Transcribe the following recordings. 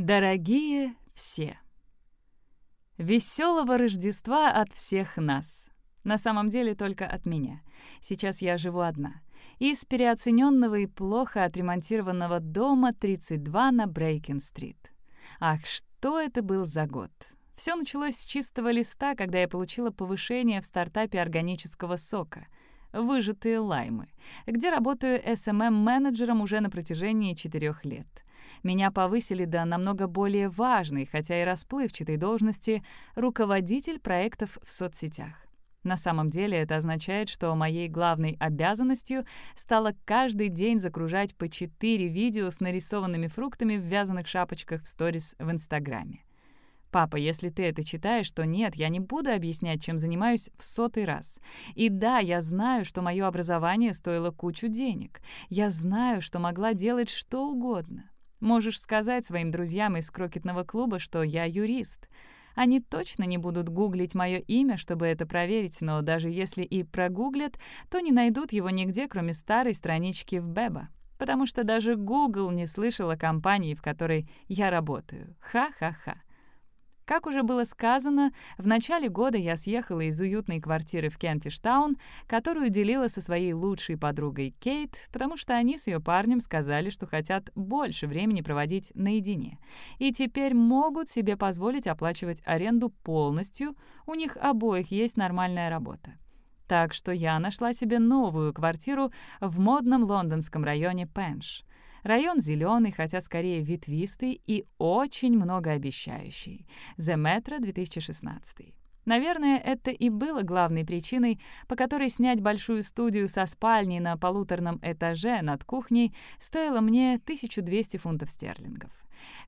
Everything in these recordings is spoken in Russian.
Дорогие все! Веселого Рождества от всех нас! На самом деле только от меня. Сейчас я живу одна. Из переоцененного и плохо отремонтированного дома 32 на Брейкен-стрит. Ах, что это был за год! Все началось с чистого листа, когда я получила повышение в стартапе органического сока — «Выжатые лаймы», где работаю SMM-менеджером уже на протяжении четырех лет. Меня повысили до намного более важной, хотя и расплывчатой должности руководитель проектов в соцсетях. На самом деле это означает, что моей главной обязанностью стало каждый день загружать по 4 видео с нарисованными фруктами в вязаных шапочках в сторис в Инстаграме. «Папа, если ты это читаешь, то нет, я не буду объяснять, чем занимаюсь в сотый раз. И да, я знаю, что мое образование стоило кучу денег. Я знаю, что могла делать что угодно. Можешь сказать своим друзьям из крокетного клуба, что я юрист». Они точно не будут гуглить мое имя, чтобы это проверить, но даже если и прогуглят, то не найдут его нигде, кроме старой странички в Беба. Потому что даже Google не слышал о компании, в которой я работаю. Ха-ха-ха. Как уже было сказано, в начале года я съехала из уютной квартиры в Кентиштаун, которую делила со своей лучшей подругой Кейт, потому что они с ее парнем сказали, что хотят больше времени проводить наедине. И теперь могут себе позволить оплачивать аренду полностью, у них обоих есть нормальная работа. Так что я нашла себе новую квартиру в модном лондонском районе Пенш. Район зеленый, хотя скорее ветвистый и очень многообещающий. The Metro 2016. Наверное, это и было главной причиной, по которой снять большую студию со спальней на полуторном этаже над кухней стоило мне 1200 фунтов стерлингов.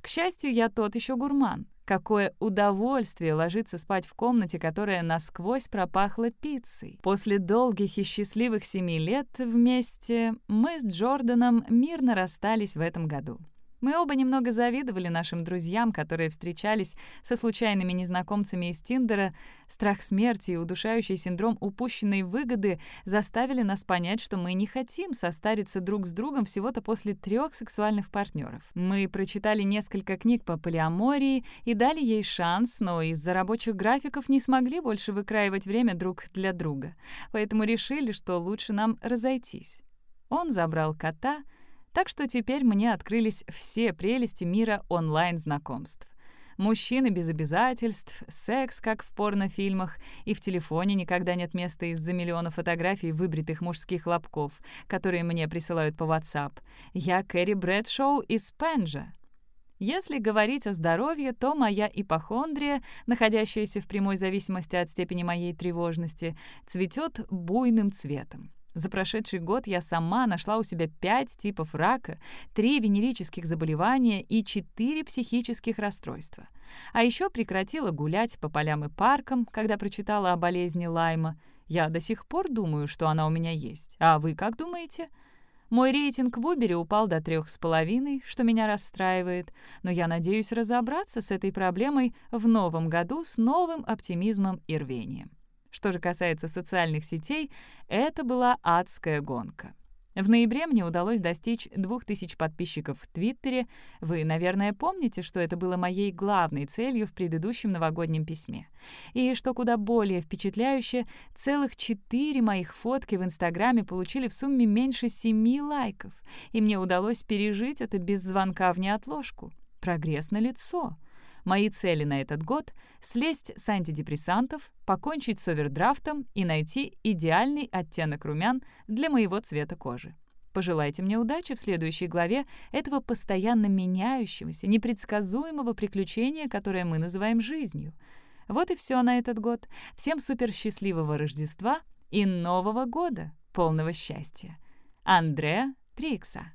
К счастью, я тот еще гурман. Какое удовольствие ложиться спать в комнате, которая насквозь пропахла пиццей. После долгих и счастливых семи лет вместе мы с Джорданом мирно расстались в этом году. Мы оба немного завидовали нашим друзьям, которые встречались со случайными незнакомцами из Тиндера. Страх смерти и удушающий синдром упущенной выгоды заставили нас понять, что мы не хотим состариться друг с другом всего-то после трех сексуальных партнеров. Мы прочитали несколько книг по полиамории и дали ей шанс, но из-за рабочих графиков не смогли больше выкраивать время друг для друга. Поэтому решили, что лучше нам разойтись. Он забрал кота — так что теперь мне открылись все прелести мира онлайн-знакомств. Мужчины без обязательств, секс, как в порнофильмах, и в телефоне никогда нет места из-за миллиона фотографий выбритых мужских лобков, которые мне присылают по WhatsApp. Я Кэрри Брэдшоу из Пенджа. Если говорить о здоровье, то моя ипохондрия, находящаяся в прямой зависимости от степени моей тревожности, цветет буйным цветом. За прошедший год я сама нашла у себя пять типов рака, три венерических заболевания и четыре психических расстройства. А еще прекратила гулять по полям и паркам, когда прочитала о болезни Лайма. Я до сих пор думаю, что она у меня есть. А вы как думаете? Мой рейтинг в Убере упал до трех с половиной, что меня расстраивает, но я надеюсь разобраться с этой проблемой в новом году с новым оптимизмом и рвением. Что же касается социальных сетей, это была адская гонка. В ноябре мне удалось достичь 2000 подписчиков в Твиттере. Вы, наверное, помните, что это было моей главной целью в предыдущем новогоднем письме. И что куда более впечатляюще, целых четыре моих фотки в Инстаграме получили в сумме меньше семи лайков. И мне удалось пережить это без звонка в неотложку. Прогресс на лицо. Мои цели на этот год — слезть с антидепрессантов, покончить с овердрафтом и найти идеальный оттенок румян для моего цвета кожи. Пожелайте мне удачи в следующей главе этого постоянно меняющегося, непредсказуемого приключения, которое мы называем жизнью. Вот и все на этот год. Всем суперсчастливого Рождества и Нового года, полного счастья. Андреа Трикса